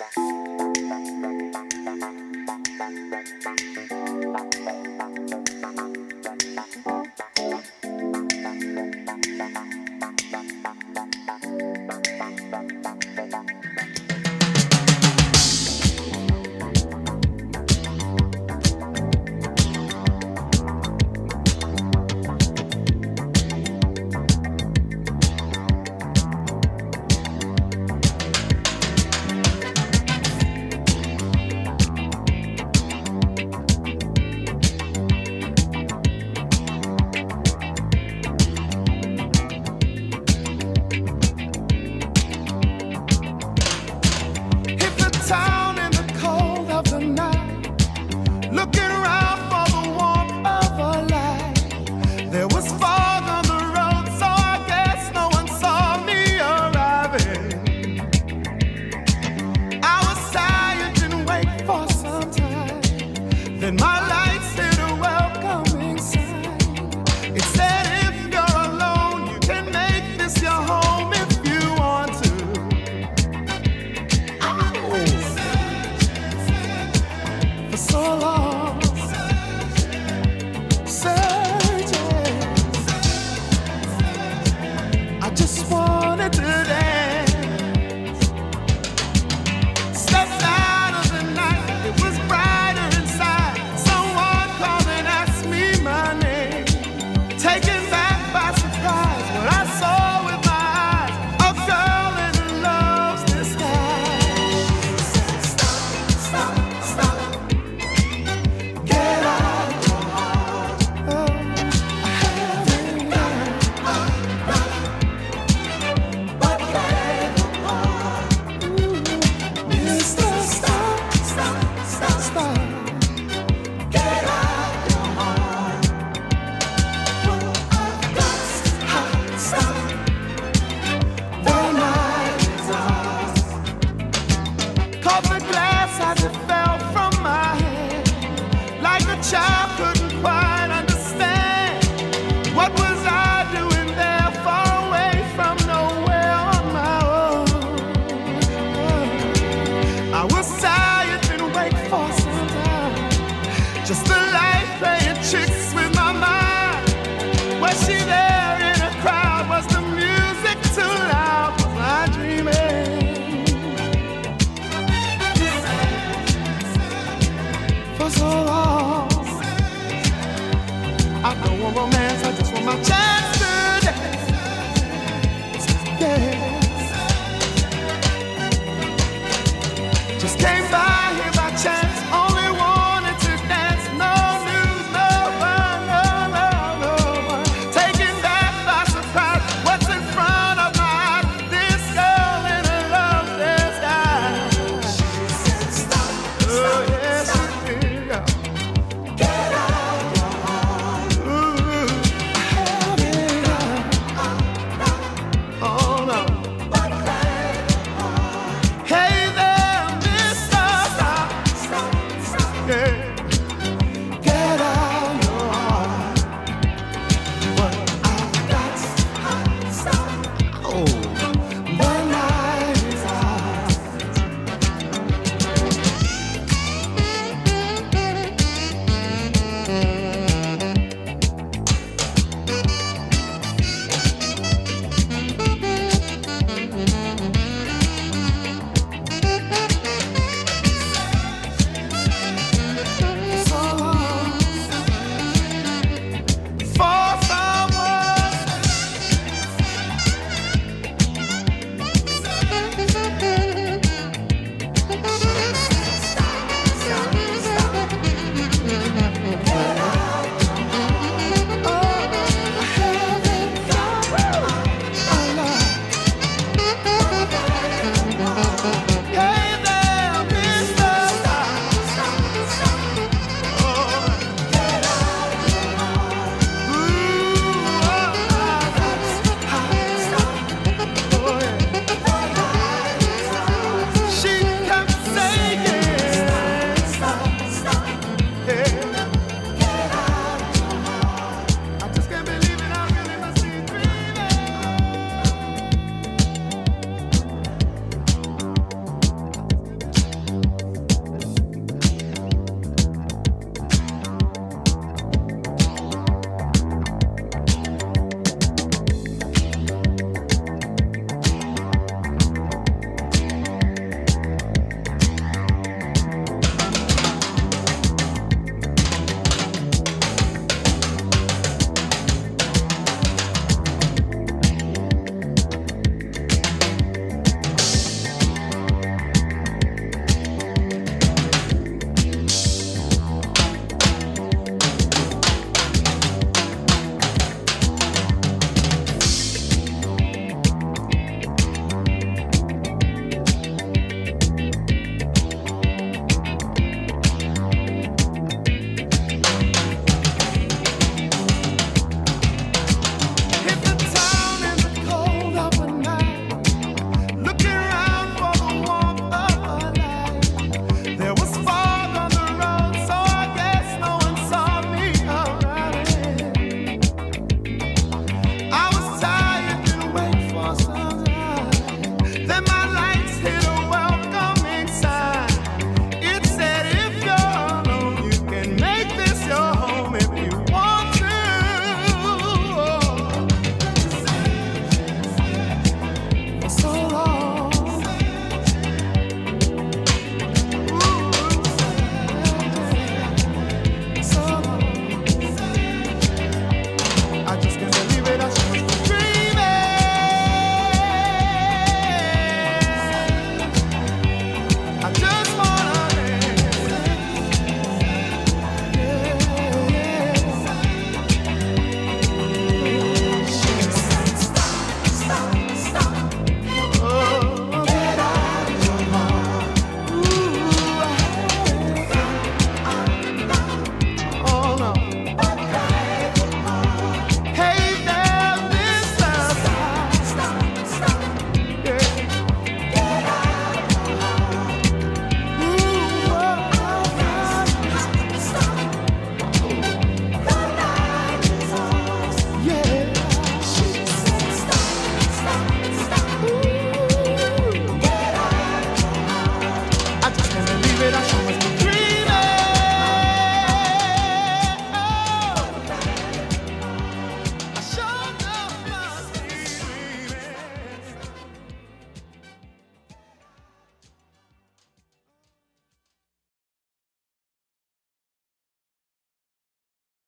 Thank you. day.